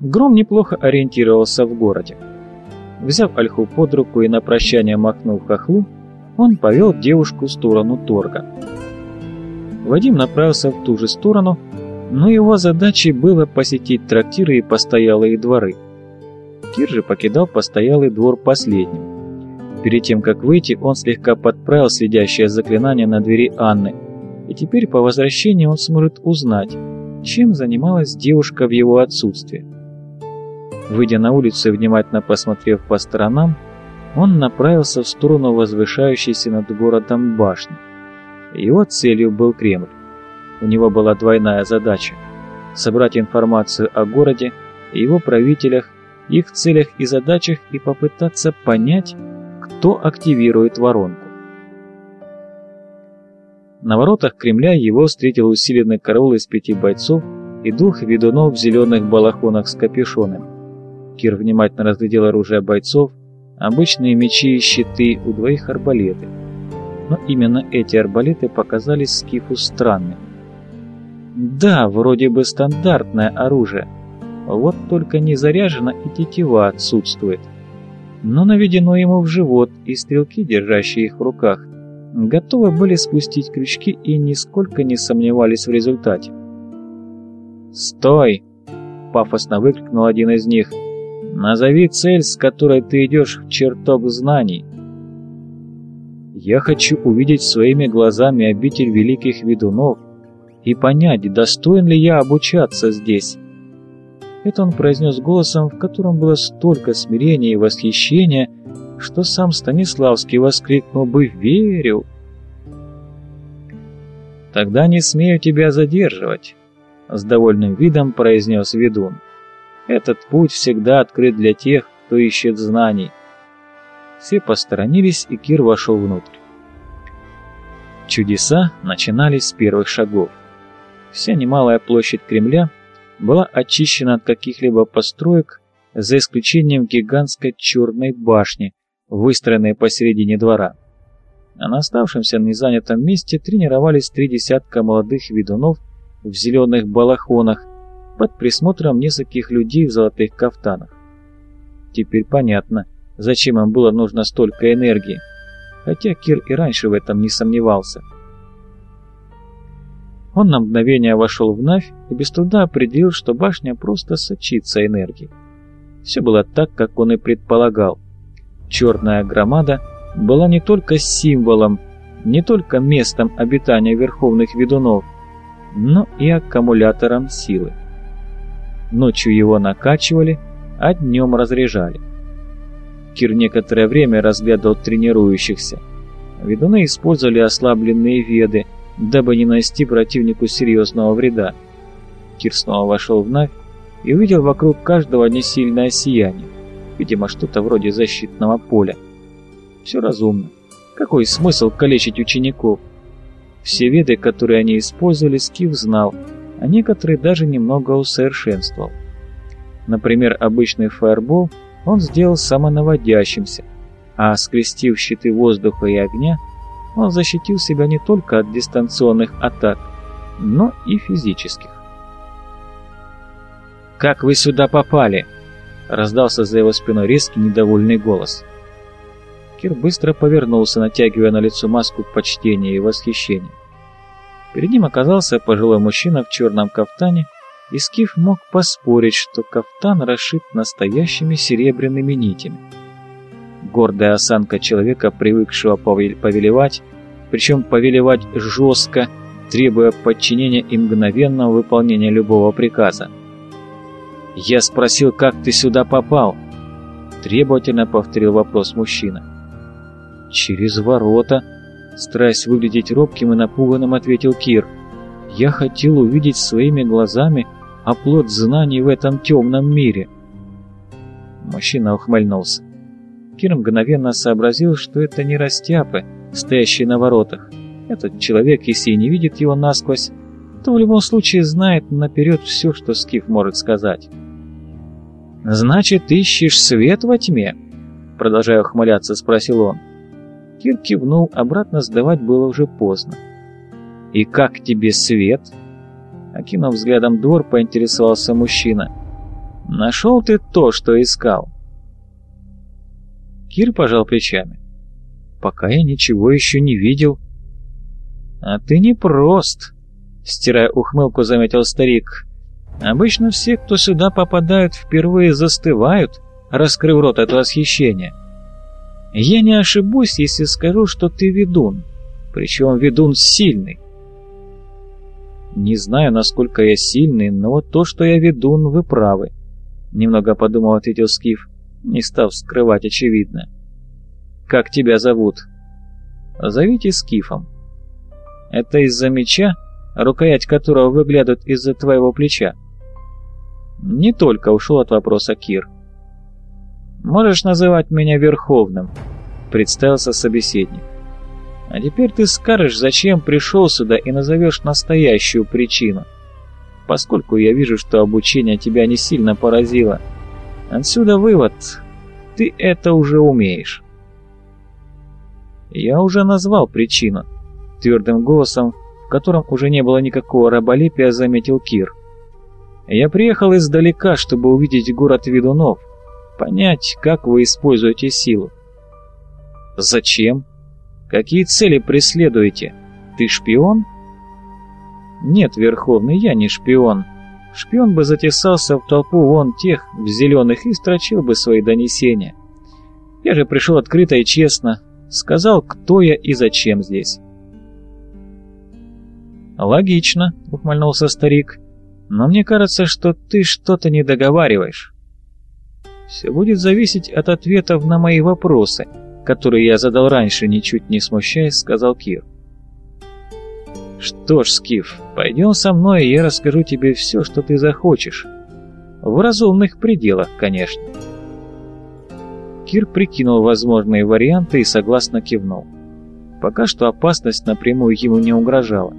Гром неплохо ориентировался в городе. Взяв Ольху под руку и на прощание махнув хохлу, он повел девушку в сторону торга. Вадим направился в ту же сторону, но его задачей было посетить трактиры и постоялые дворы. Кир же покидал постоялый двор последним. Перед тем, как выйти, он слегка подправил следящее заклинание на двери Анны, и теперь по возвращении он сможет узнать, чем занималась девушка в его отсутствии. Выйдя на улицу и внимательно посмотрев по сторонам, он направился в сторону возвышающейся над городом башни. Его целью был Кремль. У него была двойная задача – собрать информацию о городе, его правителях, их целях и задачах и попытаться понять, кто активирует воронку. На воротах Кремля его встретил усиленный караул из пяти бойцов и двух ведунов в зеленых балахонах с капюшонами. Кир внимательно разглядел оружие бойцов, обычные мечи и щиты, у двоих арбалеты. Но именно эти арбалеты показались Скифу странными. Да, вроде бы стандартное оружие, вот только не заряжено и тетива отсутствует но наведено ему в живот, и стрелки, держащие их в руках, готовы были спустить крючки и нисколько не сомневались в результате. «Стой!» — пафосно выкрикнул один из них. «Назови цель, с которой ты идешь в чертог знаний». «Я хочу увидеть своими глазами обитель великих ведунов и понять, достоин ли я обучаться здесь». Это он произнес голосом, в котором было столько смирения и восхищения, что сам Станиславский воскликнул бы «Верю!». «Тогда не смею тебя задерживать», — с довольным видом произнес ведун. «Этот путь всегда открыт для тех, кто ищет знаний». Все посторонились, и Кир вошел внутрь. Чудеса начинались с первых шагов. Вся немалая площадь Кремля была очищена от каких-либо построек, за исключением гигантской черной башни, выстроенной посередине двора. А на оставшемся незанятом месте тренировались три десятка молодых ведунов в зеленых балахонах под присмотром нескольких людей в золотых кафтанах. Теперь понятно, зачем им было нужно столько энергии, хотя Кир и раньше в этом не сомневался. Он на мгновение вошел в Навь и без труда определил, что башня просто сочится энергией. Все было так, как он и предполагал. Черная громада была не только символом, не только местом обитания верховных ведунов, но и аккумулятором силы. Ночью его накачивали, а днем разряжали. Кир некоторое время разглядывал тренирующихся. Ведуны использовали ослабленные веды – дабы не нанести противнику серьезного вреда. Кир снова вошел в Навь и увидел вокруг каждого несильное сияние, видимо, что-то вроде защитного поля. Все разумно. Какой смысл калечить учеников? Все веды, которые они использовали, Скиф знал, а некоторые даже немного усовершенствовал. Например, обычный фаербол он сделал самонаводящимся, а скрестив щиты воздуха и огня – он защитил себя не только от дистанционных атак, но и физических. «Как вы сюда попали?» — раздался за его спиной резкий недовольный голос. Кир быстро повернулся, натягивая на лицо маску почтения и восхищения. Перед ним оказался пожилой мужчина в черном кафтане, и Скиф мог поспорить, что кафтан расшит настоящими серебряными нитями. Гордая осанка человека, привыкшего повелевать, причем повелевать жестко, требуя подчинения и мгновенного выполнения любого приказа. «Я спросил, как ты сюда попал?» Требовательно повторил вопрос мужчина. «Через ворота», стараясь выглядеть робким и напуганным, ответил Кир. «Я хотел увидеть своими глазами оплот знаний в этом темном мире». Мужчина ухмыльнулся. Кир мгновенно сообразил, что это не растяпы, стоящие на воротах. Этот человек, если и не видит его насквозь, то в любом случае знает наперед все, что Скиф может сказать. «Значит, ищешь свет во тьме?» Продолжая ухмыляться, спросил он. Кир кивнул, обратно сдавать было уже поздно. «И как тебе свет?» Окинув взглядом двор, поинтересовался мужчина. Нашел ты то, что искал?» Кир пожал плечами. «Пока я ничего еще не видел». «А ты не прост», — стирая ухмылку, заметил старик. «Обычно все, кто сюда попадают, впервые застывают, раскрыв рот от восхищения. Я не ошибусь, если скажу, что ты ведун, причем ведун сильный». «Не знаю, насколько я сильный, но то, что я ведун, вы правы», — немного подумал, ответил Скиф, не став скрывать очевидно. «Как тебя зовут?» «Зовите Скифом». «Это из-за меча, рукоять которого выглядывает из-за твоего плеча?» «Не только ушел от вопроса Кир». «Можешь называть меня Верховным», — представился собеседник. «А теперь ты скажешь, зачем пришел сюда и назовешь настоящую причину» поскольку я вижу, что обучение тебя не сильно поразило. Отсюда вывод. Ты это уже умеешь. Я уже назвал причину. Твердым голосом, в котором уже не было никакого раболепия, заметил Кир. Я приехал издалека, чтобы увидеть город ведунов, понять, как вы используете силу. Зачем? Какие цели преследуете? Ты шпион? Нет, Верховный, я не шпион. Шпион бы затесался в толпу вон тех, в зеленых, и строчил бы свои донесения. Я же пришел открыто и честно, сказал, кто я и зачем здесь. «Логично», — ухмыльнулся старик, — «но мне кажется, что ты что-то не договариваешь. Все будет зависеть от ответов на мои вопросы, которые я задал раньше, ничуть не смущаясь, сказал Кир. «Что ж, Скиф, пойдем со мной, и я расскажу тебе все, что ты захочешь. В разумных пределах, конечно». Кир прикинул возможные варианты и согласно кивнул. Пока что опасность напрямую ему не угрожала.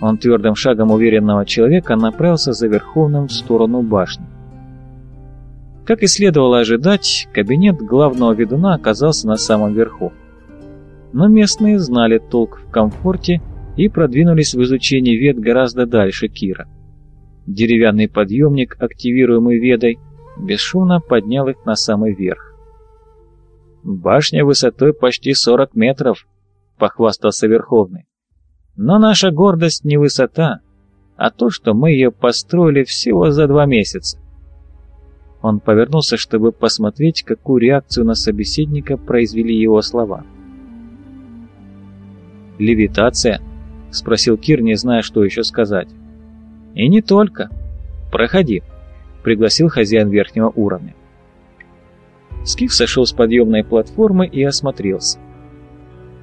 Он твердым шагом уверенного человека направился за Верховным в сторону башни. Как и следовало ожидать, кабинет главного ведуна оказался на самом верху. Но местные знали толк в комфорте и продвинулись в изучении вет гораздо дальше Кира. Деревянный подъемник, активируемый ведой, бесшумно поднял их на самый верх. «Башня высотой почти 40 метров», — похвастался Верховный. «Но наша гордость не высота, а то, что мы ее построили всего за два месяца». Он повернулся, чтобы посмотреть, какую реакцию на собеседника произвели его слова. «Левитация?» — спросил Кир, не зная, что еще сказать. «И не только. Проходи», — пригласил хозяин верхнего уровня. Скиф сошел с подъемной платформы и осмотрелся.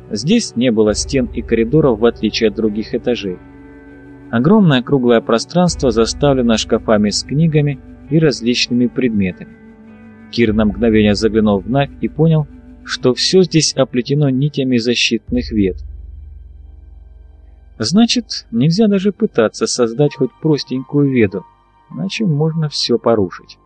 Здесь не было стен и коридоров, в отличие от других этажей. Огромное круглое пространство заставлено шкафами с книгами и различными предметами. Кир на мгновение заглянул в Навь и понял, что все здесь оплетено нитями защитных веток. Значит, нельзя даже пытаться создать хоть простенькую веду, иначе можно все порушить.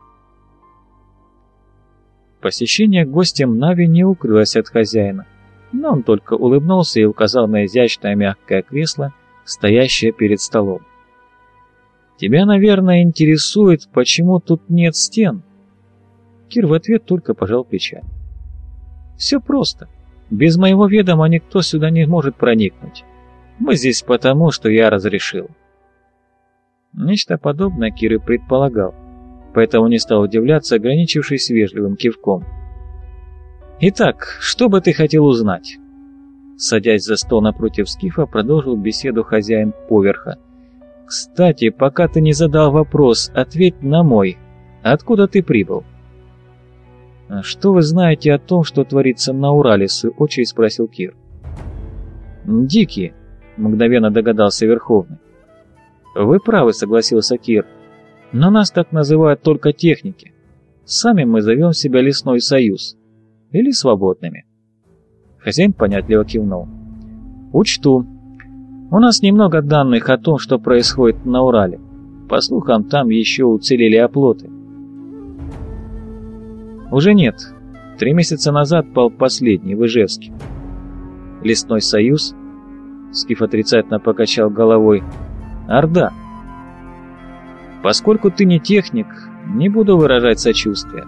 Посещение гостем Нави не укрылось от хозяина, но он только улыбнулся и указал на изящное мягкое кресло, стоящее перед столом. «Тебя, наверное, интересует, почему тут нет стен?» Кир в ответ только пожал плечами. «Все просто. Без моего ведома никто сюда не может проникнуть. Мы здесь потому, что я разрешил». Нечто подобное Кир и предполагал, поэтому не стал удивляться, ограничившись вежливым кивком. «Итак, что бы ты хотел узнать?» Садясь за стол напротив Скифа, продолжил беседу хозяин поверха. «Кстати, пока ты не задал вопрос, ответь на мой. Откуда ты прибыл?» «А «Что вы знаете о том, что творится на Урале?» — в очередь спросил Кир. «Дикие», — мгновенно догадался Верховный. «Вы правы», — согласился Кир. «Но нас так называют только техники. Сами мы зовем себя Лесной Союз. Или Свободными». Хозяин понятливо кивнул. «Учту. У нас немного данных о том, что происходит на Урале. По слухам, там еще уцелели оплоты». «Уже нет. Три месяца назад пал последний, в Ижевске. Лесной Союз Скиф отрицательно покачал головой. «Орда!» Поскольку ты не техник, не буду выражать сочувствия.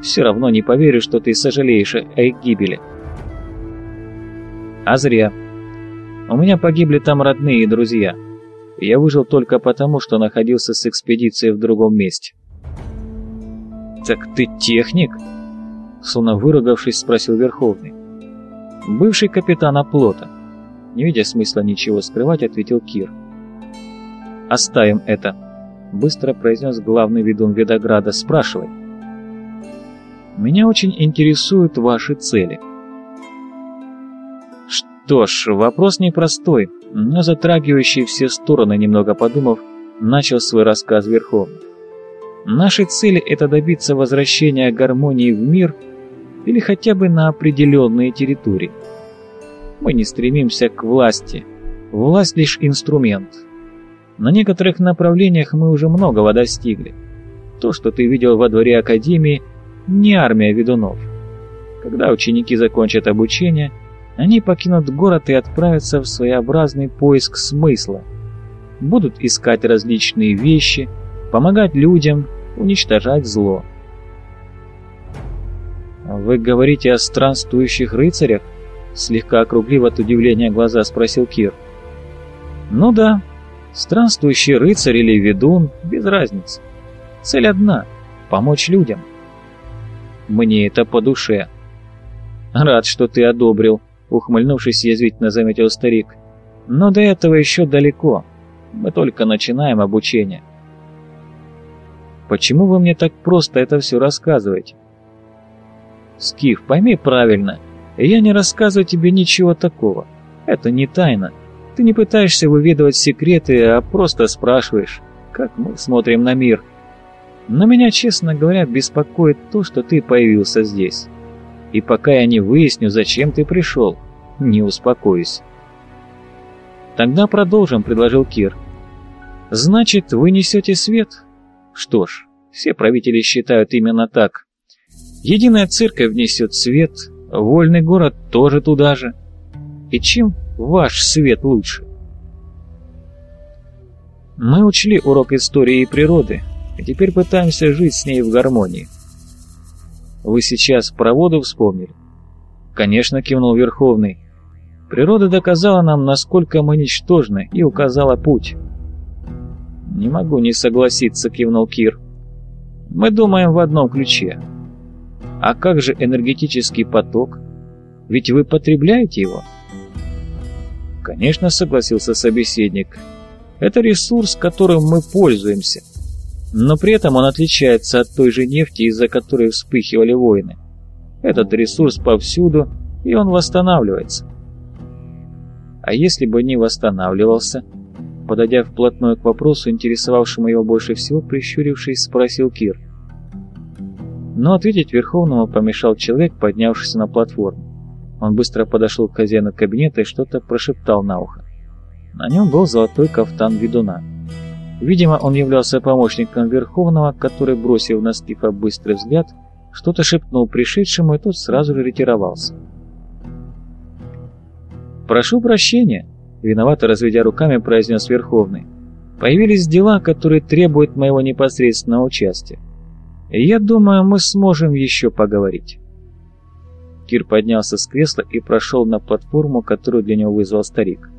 Все равно не поверю, что ты сожалеешь о их гибели. А зря. У меня погибли там родные и друзья. Я выжил только потому, что находился с экспедицией в другом месте. «Так ты техник?» Словно выругавшись, спросил Верховный. «Бывший капитан оплота». Не видя смысла ничего скрывать, ответил Кир. «Оставим это», — быстро произнес главный ведун Видограда. «Спрашивай». «Меня очень интересуют ваши цели». Что ж, вопрос непростой, но затрагивающий все стороны, немного подумав, начал свой рассказ Верховный. Наши цели – это добиться возвращения гармонии в мир или хотя бы на определенные территории. Мы не стремимся к власти. Власть лишь инструмент. На некоторых направлениях мы уже многого достигли. То, что ты видел во дворе Академии, не армия ведунов. Когда ученики закончат обучение, они покинут город и отправятся в своеобразный поиск смысла. Будут искать различные вещи – помогать людям, уничтожать зло. «Вы говорите о странствующих рыцарях?» Слегка округлив от удивления глаза, спросил Кир. «Ну да, странствующий рыцарь или ведун, без разницы. Цель одна — помочь людям. Мне это по душе». «Рад, что ты одобрил», — ухмыльнувшись, язвительно заметил старик. «Но до этого еще далеко. Мы только начинаем обучение. Почему вы мне так просто это все рассказываете? Скиф, пойми правильно, я не рассказываю тебе ничего такого. Это не тайна. Ты не пытаешься выведывать секреты, а просто спрашиваешь, как мы смотрим на мир. Но меня, честно говоря, беспокоит то, что ты появился здесь. И пока я не выясню, зачем ты пришел, не успокоюсь. Тогда продолжим, предложил Кир. Значит, вы несете свет? Что ж, все правители считают именно так. Единая церковь внесет свет, вольный город тоже туда же. И чем ваш свет лучше? Мы учли урок истории и природы, и теперь пытаемся жить с ней в гармонии. Вы сейчас про воду вспомнили? Конечно, кивнул Верховный. Природа доказала нам, насколько мы ничтожны, и указала путь. «Не могу не согласиться», — кивнул Кир. «Мы думаем в одном ключе. А как же энергетический поток? Ведь вы потребляете его?» «Конечно», — согласился собеседник. «Это ресурс, которым мы пользуемся. Но при этом он отличается от той же нефти, из-за которой вспыхивали войны. Этот ресурс повсюду, и он восстанавливается. А если бы не восстанавливался, Подойдя вплотную к вопросу, интересовавшему его больше всего, прищурившись, спросил Кир. Но ответить Верховному помешал человек, поднявшийся на платформу. Он быстро подошел к хозяину кабинета и что-то прошептал на ухо. На нем был золотой кафтан ведуна. Видимо, он являлся помощником Верховного, который, бросив на Скифа быстрый взгляд, что-то шепнул пришедшему, и тот сразу же ретировался. «Прошу прощения», Виновато разведя руками, произнес Верховный. Появились дела, которые требуют моего непосредственного участия. Я думаю, мы сможем еще поговорить. Кир поднялся с кресла и прошел на платформу, которую для него вызвал старик.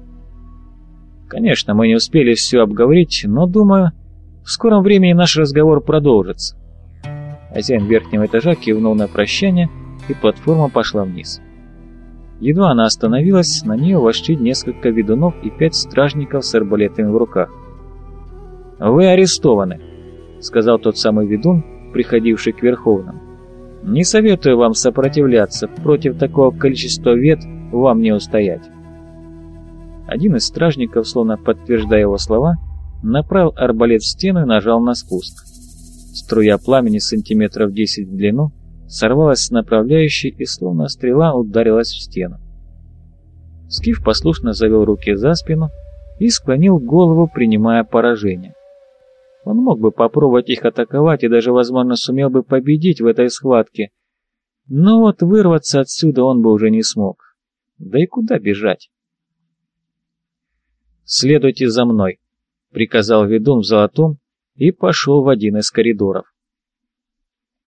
Конечно, мы не успели все обговорить, но, думаю, в скором времени наш разговор продолжится. Хозяин верхнего этажа кивнул на прощание, и платформа пошла вниз. Едва она остановилась, на нее вошли несколько ведунов и пять стражников с арбалетами в руках. «Вы арестованы», — сказал тот самый ведун, приходивший к Верховному. «Не советую вам сопротивляться, против такого количества вет вам не устоять». Один из стражников, словно подтверждая его слова, направил арбалет в стену и нажал на спуск. Струя пламени сантиметров 10 в длину сорвалась с направляющей и словно стрела ударилась в стену. Скиф послушно завел руки за спину и склонил голову, принимая поражение. Он мог бы попробовать их атаковать и даже, возможно, сумел бы победить в этой схватке, но вот вырваться отсюда он бы уже не смог. Да и куда бежать? «Следуйте за мной», — приказал ведун в золотом, и пошел в один из коридоров.